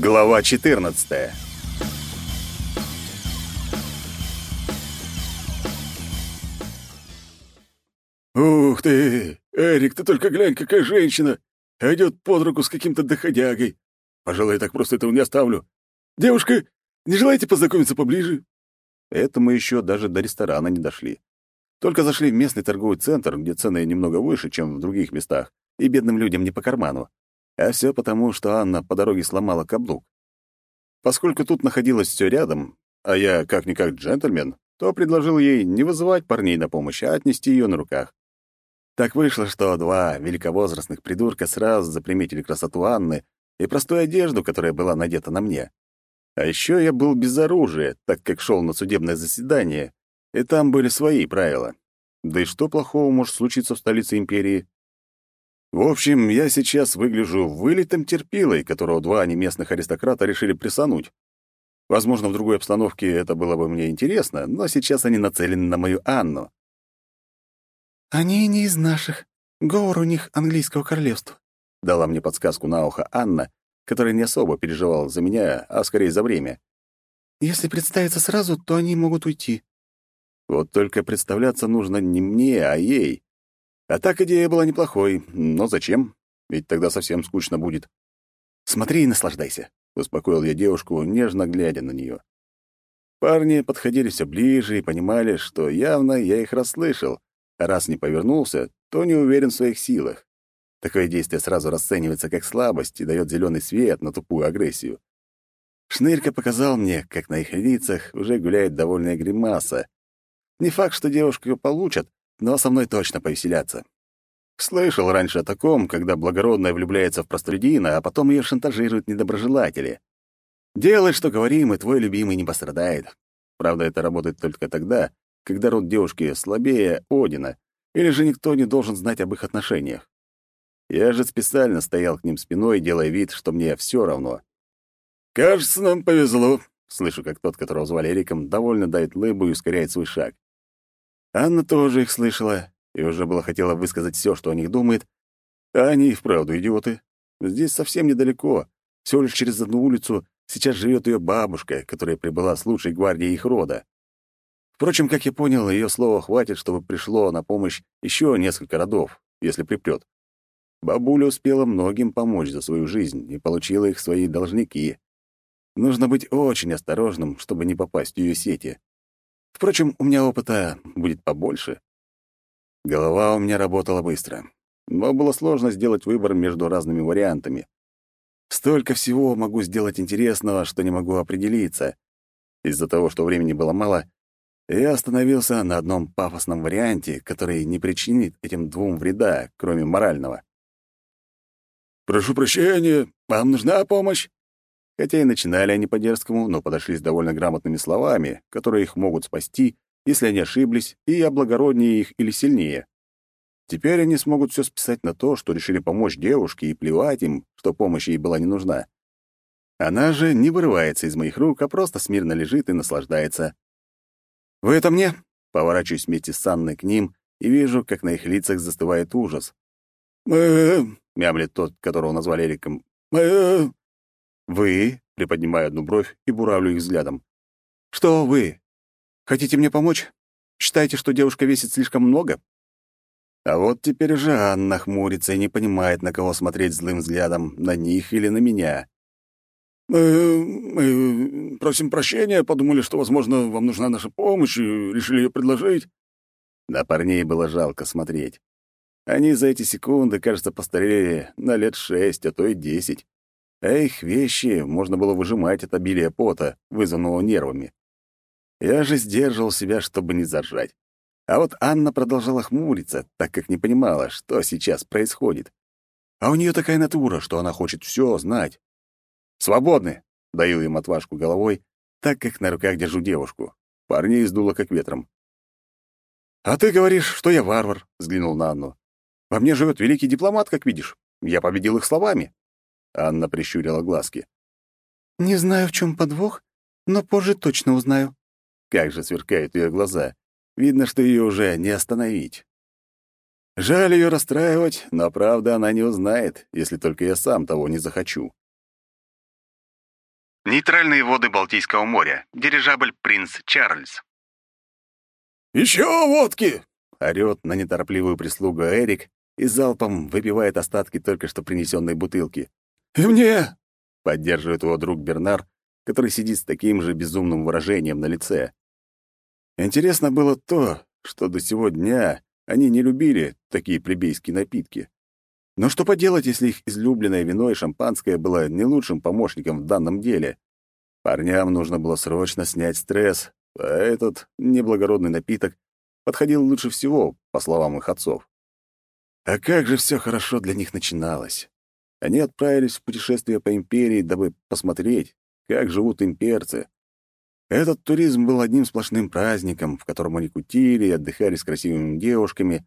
Глава 14. «Ух ты! Эрик, ты только глянь, какая женщина! А идет под руку с каким-то доходягой. Пожалуй, я так просто этого не оставлю. Девушка, не желаете познакомиться поближе?» Это мы еще даже до ресторана не дошли. Только зашли в местный торговый центр, где цены немного выше, чем в других местах, и бедным людям не по карману. А все потому, что Анна по дороге сломала каблук. Поскольку тут находилось все рядом, а я как-никак джентльмен, то предложил ей не вызывать парней на помощь, а отнести ее на руках. Так вышло, что два великовозрастных придурка сразу заприметили красоту Анны и простую одежду, которая была надета на мне. А еще я был без оружия, так как шел на судебное заседание, и там были свои правила. Да и что плохого может случиться в столице империи? В общем, я сейчас выгляжу вылитым терпилой, которого два неместных аристократа решили присануть. Возможно, в другой обстановке это было бы мне интересно, но сейчас они нацелены на мою Анну. «Они не из наших. Говор у них английского королевства», — дала мне подсказку на ухо Анна, которая не особо переживала за меня, а скорее за время. «Если представиться сразу, то они могут уйти». Вот только представляться нужно не мне, а ей. А так идея была неплохой, но зачем? Ведь тогда совсем скучно будет. «Смотри и наслаждайся», — успокоил я девушку, нежно глядя на нее. Парни подходили все ближе и понимали, что явно я их расслышал, раз не повернулся, то не уверен в своих силах. Такое действие сразу расценивается как слабость и дает зеленый свет на тупую агрессию. Шнырька показал мне, как на их лицах уже гуляет довольная гримаса. Не факт, что девушку получат, но со мной точно повеселятся. Слышал раньше о таком, когда благородная влюбляется в простолюдина, а потом ее шантажируют недоброжелатели. Делай, что говорим, и твой любимый не пострадает. Правда, это работает только тогда, когда род девушки слабее Одина, или же никто не должен знать об их отношениях. Я же специально стоял к ним спиной, делая вид, что мне все равно. «Кажется, нам повезло», — слышу, как тот, которого звали Эриком, довольно дает лыбу и ускоряет свой шаг. Анна тоже их слышала и уже было хотела высказать все, что о них думает, а они и вправду идиоты. Здесь совсем недалеко, всего лишь через одну улицу сейчас живет ее бабушка, которая прибыла с лучшей гвардией их рода. Впрочем, как я понял, ее слова хватит, чтобы пришло на помощь еще несколько родов, если припрет. Бабуля успела многим помочь за свою жизнь и получила их свои должники. Нужно быть очень осторожным, чтобы не попасть в ее сети. Впрочем, у меня опыта будет побольше. Голова у меня работала быстро, но было сложно сделать выбор между разными вариантами. Столько всего могу сделать интересного, что не могу определиться. Из-за того, что времени было мало, я остановился на одном пафосном варианте, который не причинит этим двум вреда, кроме морального. «Прошу прощения, вам нужна помощь?» Хотя и начинали они по-дерзкому, но подошли с довольно грамотными словами, которые их могут спасти, если они ошиблись, и я благороднее их или сильнее. Теперь они смогут все списать на то, что решили помочь девушке, и плевать им, что помощь ей была не нужна. Она же не вырывается из моих рук, а просто смирно лежит и наслаждается. «Вы это мне?» Поворачиваюсь вместе с Анной к ним и вижу, как на их лицах застывает ужас. «Мы...» — мямлет тот, которого назвали Эриком. «Вы?» — приподнимаю одну бровь и буравлю их взглядом. «Что вы? Хотите мне помочь? Считаете, что девушка весит слишком много?» А вот теперь уже Анна хмурится и не понимает, на кого смотреть злым взглядом, на них или на меня. «Мы... мы просим прощения, подумали, что, возможно, вам нужна наша помощь, и решили ее предложить». На парней было жалко смотреть. Они за эти секунды, кажется, постарели на лет шесть, а то и десять а их вещи можно было выжимать от обилия пота, вызванного нервами. Я же сдерживал себя, чтобы не заржать. А вот Анна продолжала хмуриться, так как не понимала, что сейчас происходит. А у нее такая натура, что она хочет все знать. «Свободны!» — даю им отважку головой, так как на руках держу девушку. Парней сдуло как ветром. «А ты говоришь, что я варвар», — взглянул на Анну. «Во мне живет великий дипломат, как видишь. Я победил их словами». Анна прищурила глазки. «Не знаю, в чем подвох, но позже точно узнаю». Как же сверкают ее глаза. Видно, что ее уже не остановить. Жаль ее расстраивать, но правда она не узнает, если только я сам того не захочу. Нейтральные воды Балтийского моря. Дирижабль «Принц Чарльз». «Еще водки!» — орёт на неторопливую прислугу Эрик и залпом выпивает остатки только что принесенной бутылки. «И мне!» — поддерживает его друг Бернар, который сидит с таким же безумным выражением на лице. Интересно было то, что до сего дня они не любили такие плебейские напитки. Но что поделать, если их излюбленное вино и шампанское было не лучшим помощником в данном деле? Парням нужно было срочно снять стресс, а этот неблагородный напиток подходил лучше всего, по словам их отцов. А как же все хорошо для них начиналось. Они отправились в путешествие по империи, дабы посмотреть, как живут имперцы. Этот туризм был одним сплошным праздником, в котором они кутили и отдыхали с красивыми девушками,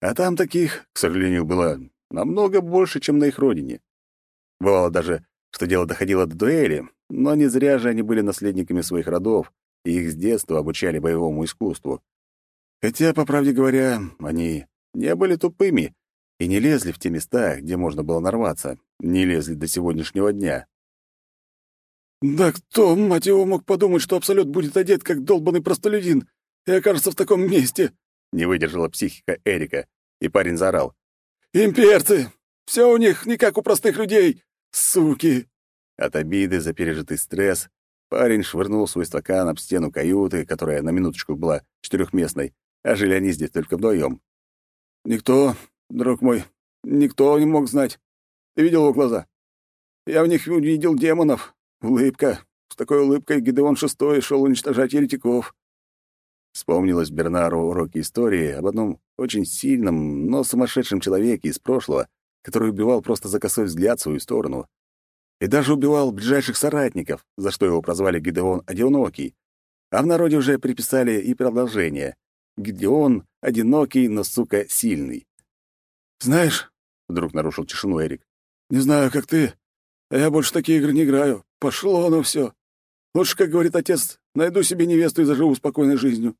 а там таких, к сожалению, было намного больше, чем на их родине. Бывало даже, что дело доходило до дуэли, но не зря же они были наследниками своих родов, и их с детства обучали боевому искусству. Хотя, по правде говоря, они не были тупыми и не лезли в те места, где можно было нарваться, не лезли до сегодняшнего дня. «Да кто, мать его, мог подумать, что Абсолют будет одет, как долбанный простолюдин, и окажется в таком месте?» Не выдержала психика Эрика, и парень заорал. «Имперцы! Все у них не как у простых людей! Суки!» От обиды за пережитый стресс парень швырнул свой стакан об стену каюты, которая на минуточку была четырехместной, а жили они здесь только вдвоем. «Никто, друг мой, никто не мог знать. Ты видел его глаза? Я в них увидел демонов. Улыбка. С такой улыбкой Гидеон Шестой шел уничтожать еретиков. Вспомнилось Бернару уроки истории об одном очень сильном, но сумасшедшем человеке из прошлого, который убивал просто за косой взгляд в свою сторону. И даже убивал ближайших соратников, за что его прозвали Гидеон Одинокий. А в народе уже приписали и продолжение. Гидеон одинокий, но, сука, сильный. «Знаешь», — вдруг нарушил тишину Эрик, «не знаю, как ты, а я больше такие игры не играю. Пошло оно все. Лучше, как говорит отец, найду себе невесту и заживу спокойной жизнью.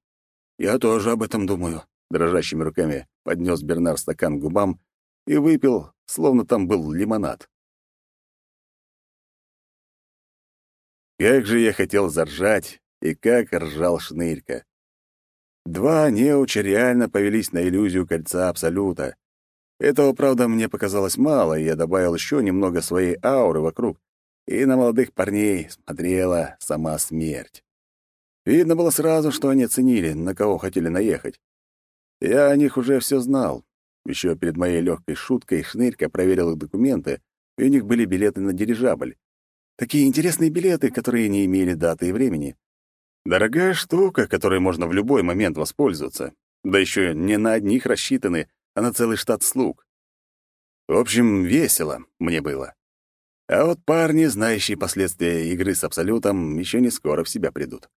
Я тоже об этом думаю. Дрожащими руками поднес Бернар стакан к губам и выпил, словно там был лимонад. Как же я хотел заржать, и как ржал шнырька. Два неуча реально повелись на иллюзию кольца Абсолюта. Этого, правда, мне показалось мало, и я добавил еще немного своей ауры вокруг, и на молодых парней смотрела сама смерть. Видно было сразу, что они оценили, на кого хотели наехать. Я о них уже все знал. Еще перед моей легкой шуткой Шнырька проверил их документы, и у них были билеты на дирижабль. Такие интересные билеты, которые не имели даты и времени. Дорогая штука, которой можно в любой момент воспользоваться. Да еще не на одних рассчитаны, а на целый штат слуг. В общем, весело мне было. А вот парни, знающие последствия игры с Абсолютом, еще не скоро в себя придут.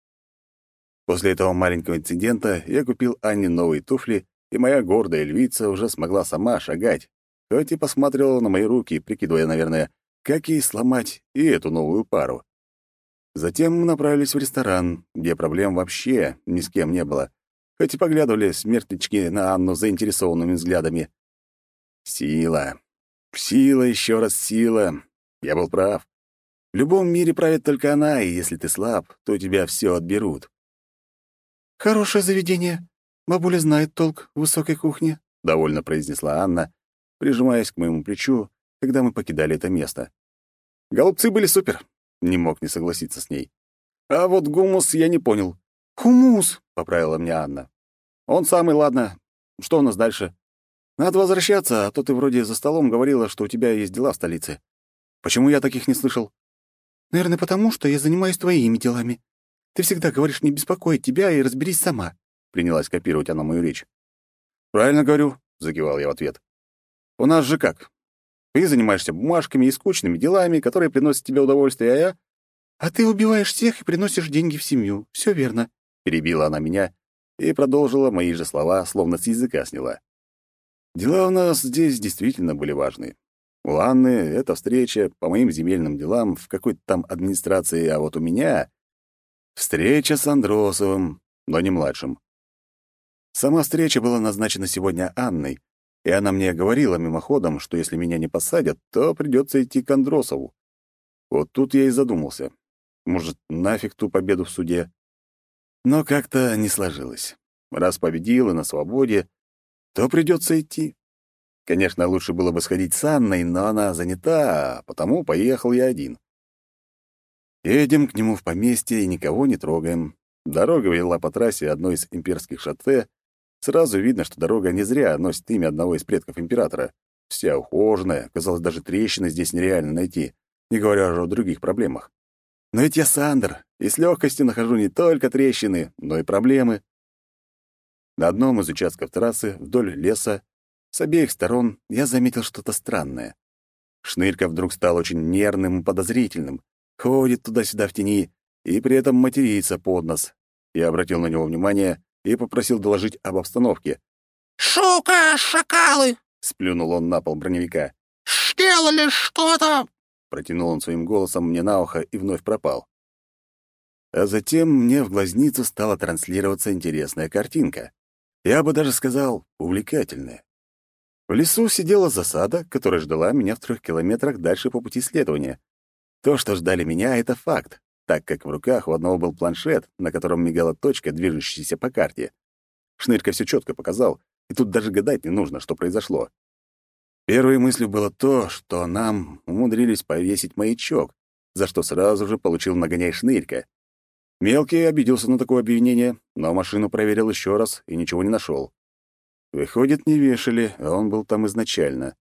После этого маленького инцидента я купил Анне новые туфли, и моя гордая львица уже смогла сама шагать, хоть и посмотрела на мои руки, прикидывая, наверное, как ей сломать и эту новую пару. Затем мы направились в ресторан, где проблем вообще ни с кем не было, хоть и поглядывали смертнички на Анну заинтересованными взглядами. Сила. Сила, еще раз сила. Я был прав. В любом мире правит только она, и если ты слаб, то у тебя все отберут. «Хорошее заведение. Бабуля знает толк в высокой кухне», — довольно произнесла Анна, прижимаясь к моему плечу, когда мы покидали это место. Голубцы были супер. Не мог не согласиться с ней. А вот гумус я не понял. «Хумус», — поправила мне Анна. «Он самый, ладно. Что у нас дальше?» «Надо возвращаться, а то ты вроде за столом говорила, что у тебя есть дела в столице. Почему я таких не слышал?» «Наверное, потому что я занимаюсь твоими делами. Ты всегда говоришь не беспокоить тебя и разберись сама», — принялась копировать она мою речь. «Правильно говорю», — закивал я в ответ. «У нас же как? Ты занимаешься бумажками и скучными делами, которые приносят тебе удовольствие, а я...» «А ты убиваешь всех и приносишь деньги в семью. Все верно», — перебила она меня и продолжила мои же слова, словно с языка сняла. Дела у нас здесь действительно были важны. У Анны эта встреча по моим земельным делам в какой-то там администрации, а вот у меня Встреча с Андросовым, но не младшим. Сама встреча была назначена сегодня Анной, и она мне говорила мимоходом, что если меня не посадят, то придется идти к Андросову. Вот тут я и задумался. Может, нафиг ту победу в суде? Но как-то не сложилось. Раз победил и на свободе, то придется идти. Конечно, лучше было бы сходить с Анной, но она занята, потому поехал я один. Едем к нему в поместье и никого не трогаем. Дорога вела по трассе одной из имперских шоссе. Сразу видно, что дорога не зря носит имя одного из предков императора. Вся ухоженная, казалось, даже трещины здесь нереально найти, не говоря уже о других проблемах. Но ведь я Сандер, и с легкостью нахожу не только трещины, но и проблемы. На одном из участков трассы, вдоль леса, с обеих сторон я заметил что-то странное. Шнырька вдруг стал очень нервным и подозрительным, ходит туда-сюда в тени и при этом матерится под нос. Я обратил на него внимание и попросил доложить об обстановке. «Шука, шакалы!» — сплюнул он на пол броневика. «Сделали что-то!» — протянул он своим голосом мне на ухо и вновь пропал. А затем мне в глазницу стала транслироваться интересная картинка. Я бы даже сказал, увлекательная. В лесу сидела засада, которая ждала меня в трех километрах дальше по пути следования. То, что ждали меня, — это факт, так как в руках у одного был планшет, на котором мигала точка, движущаяся по карте. Шнырька все четко показал, и тут даже гадать не нужно, что произошло. Первой мыслью было то, что нам умудрились повесить маячок, за что сразу же получил нагоняй Шнырька. Мелкий обиделся на такое обвинение, но машину проверил еще раз и ничего не нашел. Выходит, не вешали, а он был там изначально.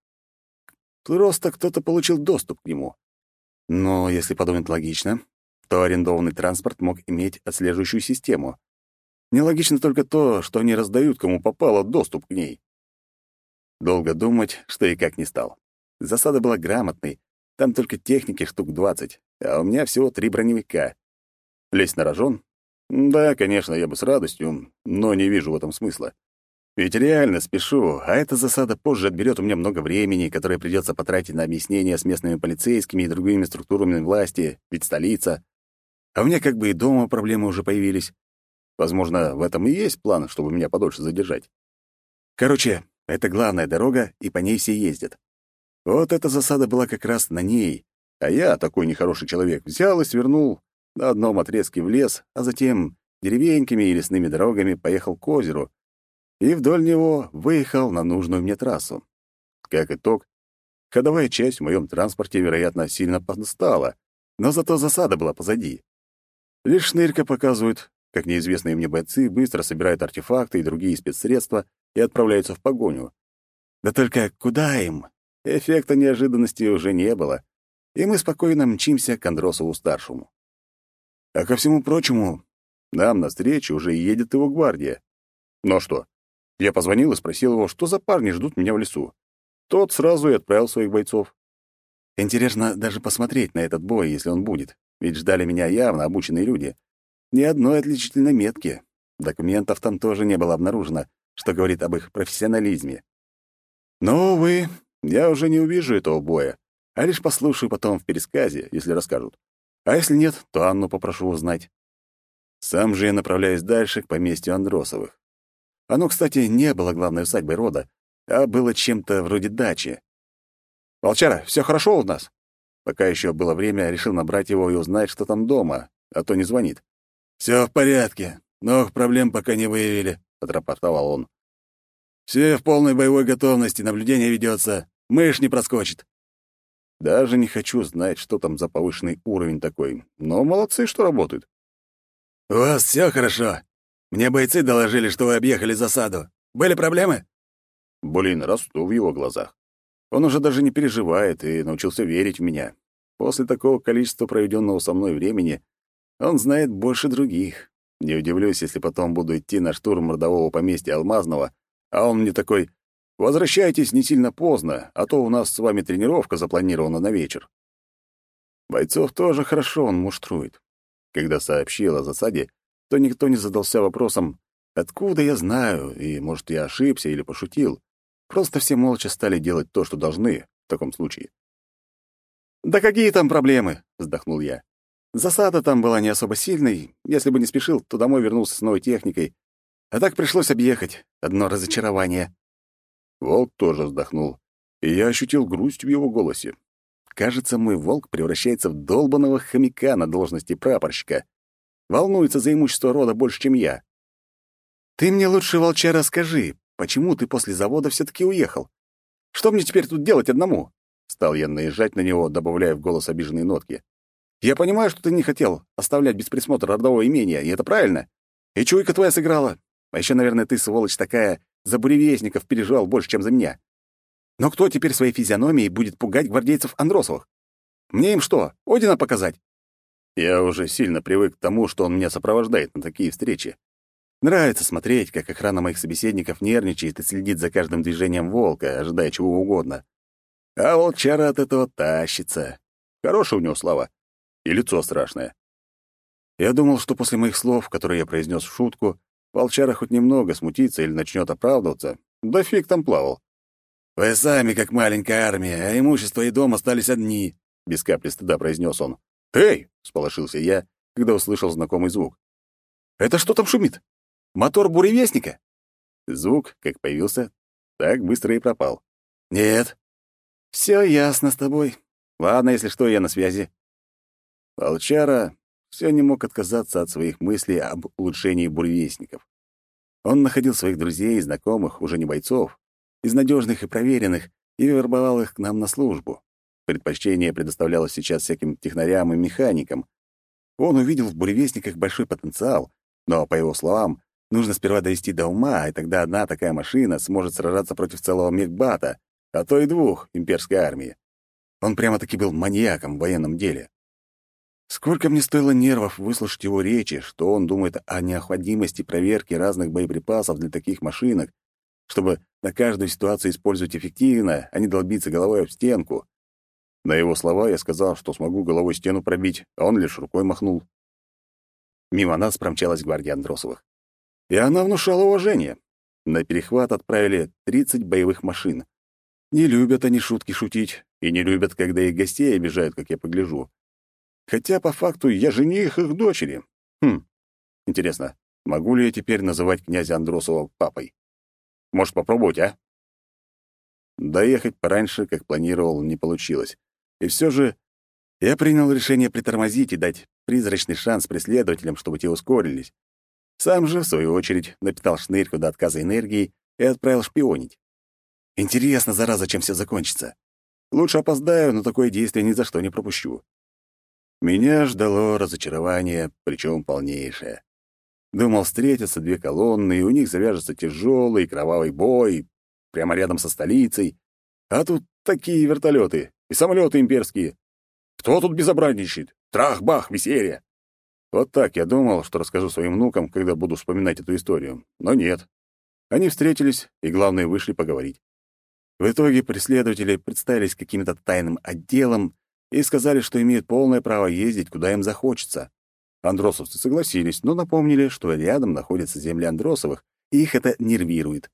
Просто кто-то получил доступ к нему. Но если подумать логично, то арендованный транспорт мог иметь отслеживающую систему. Нелогично только то, что они раздают, кому попало, доступ к ней. Долго думать, что и как не стал. Засада была грамотной, там только техники штук двадцать, а у меня всего три броневика. Лезть на рожон? Да, конечно, я бы с радостью, но не вижу в этом смысла. Ведь реально спешу, а эта засада позже отберет у меня много времени, которое придется потратить на объяснение с местными полицейскими и другими структурами власти, ведь столица. А у меня как бы и дома проблемы уже появились. Возможно, в этом и есть план, чтобы меня подольше задержать. Короче, это главная дорога, и по ней все ездят. Вот эта засада была как раз на ней, а я, такой нехороший человек, взял и свернул на одном отрезке в лес, а затем деревеньками и лесными дорогами поехал к озеру, и вдоль него выехал на нужную мне трассу. Как итог, ходовая часть в моем транспорте, вероятно, сильно подстала, но зато засада была позади. Лишь шнырька показывает, как неизвестные мне бойцы быстро собирают артефакты и другие спецсредства и отправляются в погоню. Да только куда им? Эффекта неожиданности уже не было, и мы спокойно мчимся к Андросову-старшему. А ко всему прочему, нам навстречу уже едет его гвардия. Ну что, я позвонил и спросил его, что за парни ждут меня в лесу. Тот сразу и отправил своих бойцов. Интересно даже посмотреть на этот бой, если он будет, ведь ждали меня явно обученные люди. Ни одной отличительной метки. Документов там тоже не было обнаружено, что говорит об их профессионализме. Но, увы, я уже не увижу этого боя, а лишь послушаю потом в пересказе, если расскажут. А если нет, то Анну попрошу узнать. Сам же я направляюсь дальше к поместью Андросовых. Оно, кстати, не было главной усадьбой рода, а было чем-то вроде дачи. «Волчара, все хорошо у нас?» Пока еще было время, решил набрать его и узнать, что там дома, а то не звонит. Все в порядке. Новых проблем пока не выявили», — отрапортовал он. «Все в полной боевой готовности, наблюдение ведется. Мышь не проскочит». Даже не хочу знать, что там за повышенный уровень такой, но молодцы, что работают. «У вас все хорошо?» Мне бойцы доложили, что вы объехали засаду. Были проблемы?» Блин, расту в его глазах. Он уже даже не переживает и научился верить в меня. После такого количества проведенного со мной времени он знает больше других. Не удивлюсь, если потом буду идти на штурм родового поместья Алмазного, а он мне такой «Возвращайтесь не сильно поздно, а то у нас с вами тренировка запланирована на вечер». Бойцов тоже хорошо он муштрует. Когда сообщил о засаде, то никто не задался вопросом, откуда я знаю, и, может, я ошибся или пошутил. Просто все молча стали делать то, что должны в таком случае. «Да какие там проблемы?» — вздохнул я. «Засада там была не особо сильной. Если бы не спешил, то домой вернулся с новой техникой. А так пришлось объехать. Одно разочарование». Волк тоже вздохнул, и я ощутил грусть в его голосе. Кажется, мой волк превращается в долбанного хомяка на должности прапорщика. Волнуется за имущество рода больше, чем я. Ты мне лучше, волчара, скажи, почему ты после завода все таки уехал? Что мне теперь тут делать одному? Стал я наезжать на него, добавляя в голос обиженные нотки. Я понимаю, что ты не хотел оставлять без присмотра родового имения, и это правильно. И чуйка твоя сыграла. А еще, наверное, ты, сволочь такая, за буревестников переживал больше, чем за меня. Но кто теперь своей физиономией будет пугать гвардейцев Андросовых? Мне им что, Одина показать? Я уже сильно привык к тому, что он меня сопровождает на такие встречи. Нравится смотреть, как охрана моих собеседников нервничает и следит за каждым движением волка, ожидая чего угодно. А волчара от этого тащится. Хорошая у него слова. И лицо страшное. Я думал, что после моих слов, которые я произнес в шутку, волчара хоть немного смутится или начнет оправдываться. Да фиг там плавал. «Вы сами как маленькая армия, а имущество и дом остались одни», — без капли стыда произнес он. «Эй!» — сполошился я, когда услышал знакомый звук. «Это что там шумит? Мотор буревестника?» Звук, как появился, так быстро и пропал. «Нет». «Все ясно с тобой. Ладно, если что, я на связи». Волчара все не мог отказаться от своих мыслей об улучшении буревестников. Он находил своих друзей и знакомых, уже не бойцов, из надежных и проверенных, и вербовал их к нам на службу. Предпочтение предоставлялось сейчас всяким технарям и механикам. Он увидел в буревестниках большой потенциал, но, по его словам, нужно сперва довести до ума, и тогда одна такая машина сможет сражаться против целого мехбата, а то и двух имперской армии. Он прямо-таки был маньяком в военном деле. Сколько мне стоило нервов выслушать его речи, что он думает о необходимости проверки разных боеприпасов для таких машинок, чтобы на каждую ситуацию использовать эффективно, а не долбиться головой об стенку. На его слова я сказал, что смогу головой стену пробить, а он лишь рукой махнул. Мимо нас промчалась гвардия Андросовых. И она внушала уважение. На перехват отправили 30 боевых машин. Не любят они шутки шутить, и не любят, когда их гостей обижают, как я погляжу. Хотя, по факту, я жених их дочери. Хм, интересно, могу ли я теперь называть князя Андросова папой? Может, попробовать, а? Доехать пораньше, как планировал, не получилось. И все же я принял решение притормозить и дать призрачный шанс преследователям, чтобы те ускорились. Сам же, в свою очередь, напитал шнырьку до отказа энергии и отправил шпионить. Интересно, зараза, чем все закончится. Лучше опоздаю, но такое действие ни за что не пропущу. Меня ждало разочарование, причем полнейшее. Думал, встретятся две колонны, и у них завяжется тяжелый кровавый бой прямо рядом со столицей. А тут такие вертолеты и самолеты имперские. Кто тут безобразничает? Трах-бах, веселье! Вот так я думал, что расскажу своим внукам, когда буду вспоминать эту историю. Но нет. Они встретились, и, главное, вышли поговорить. В итоге преследователи представились каким-то тайным отделом и сказали, что имеют полное право ездить, куда им захочется. Андросовцы согласились, но напомнили, что рядом находятся земли Андросовых, и их это нервирует.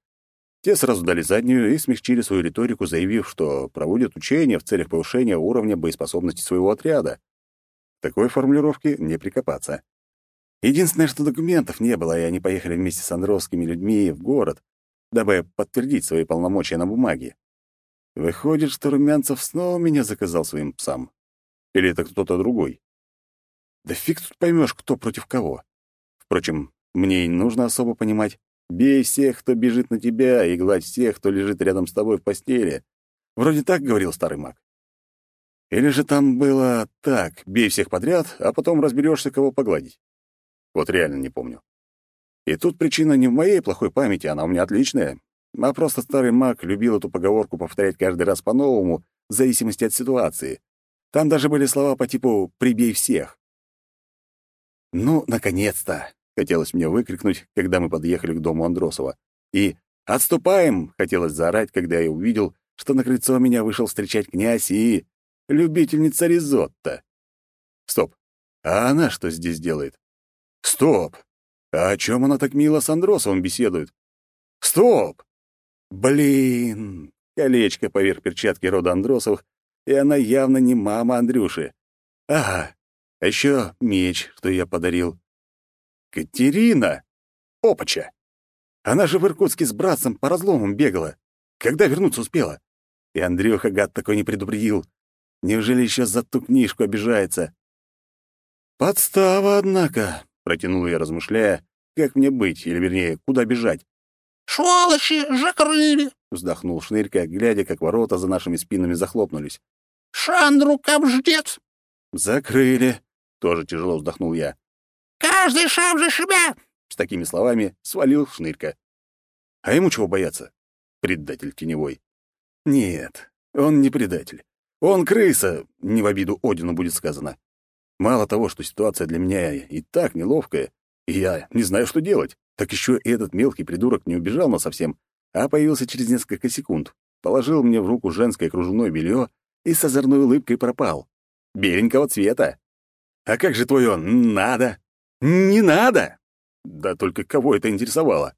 Те сразу дали заднюю и смягчили свою риторику, заявив, что проводят учения в целях повышения уровня боеспособности своего отряда. Такой формулировке не прикопаться. Единственное, что документов не было, и они поехали вместе с андровскими людьми в город, дабы подтвердить свои полномочия на бумаге. Выходит, что Румянцев снова меня заказал своим псам. Или это кто-то другой? Да фиг тут поймешь, кто против кого. Впрочем, мне и не нужно особо понимать. Бей всех, кто бежит на тебя, и гладь всех, кто лежит рядом с тобой в постели. Вроде так говорил старый маг. Или же там было так, бей всех подряд, а потом разберешься, кого погладить. Вот реально не помню. И тут причина не в моей плохой памяти, она у меня отличная. А просто старый маг любил эту поговорку повторять каждый раз по-новому, в зависимости от ситуации. Там даже были слова по типу «прибей всех». «Ну, наконец-то!» — хотелось мне выкрикнуть, когда мы подъехали к дому Андросова. И «Отступаем!» — хотелось заорать, когда я увидел, что на крыльцо меня вышел встречать князь и... любительница ризотто. Стоп. А она что здесь делает? Стоп. А о чем она так мило с Андросовым беседует? Стоп! Блин! Колечко поверх перчатки рода Андросовых, и она явно не мама Андрюши. Ага, а еще меч, что я подарил. Катерина! Опача! Она же в Иркутске с братцем по разломам бегала. Когда вернуться успела? И Андрюха, гад такой, не предупредил. Неужели еще за ту книжку обижается? «Подстава, однако», — протянул я, размышляя, как мне быть, или, вернее, куда бежать. «Сволочи, закрыли!» — вздохнул Шнырька, глядя, как ворота за нашими спинами захлопнулись. «Шандру кабждец!» «Закрыли!» — тоже тяжело вздохнул я. «Каждый сам за себя!» — с такими словами свалил Шнырька. А ему чего бояться? Предатель теневой. Нет, он не предатель. Он крыса, не в обиду Одину будет сказано. Мало того, что ситуация для меня и так неловкая, и я не знаю, что делать, так еще и этот мелкий придурок не убежал на совсем, а появился через несколько секунд, положил мне в руку женское кружевное белье и с озорной улыбкой пропал. Беленького цвета. А как же твое «надо»? Не надо! Да только кого это интересовало?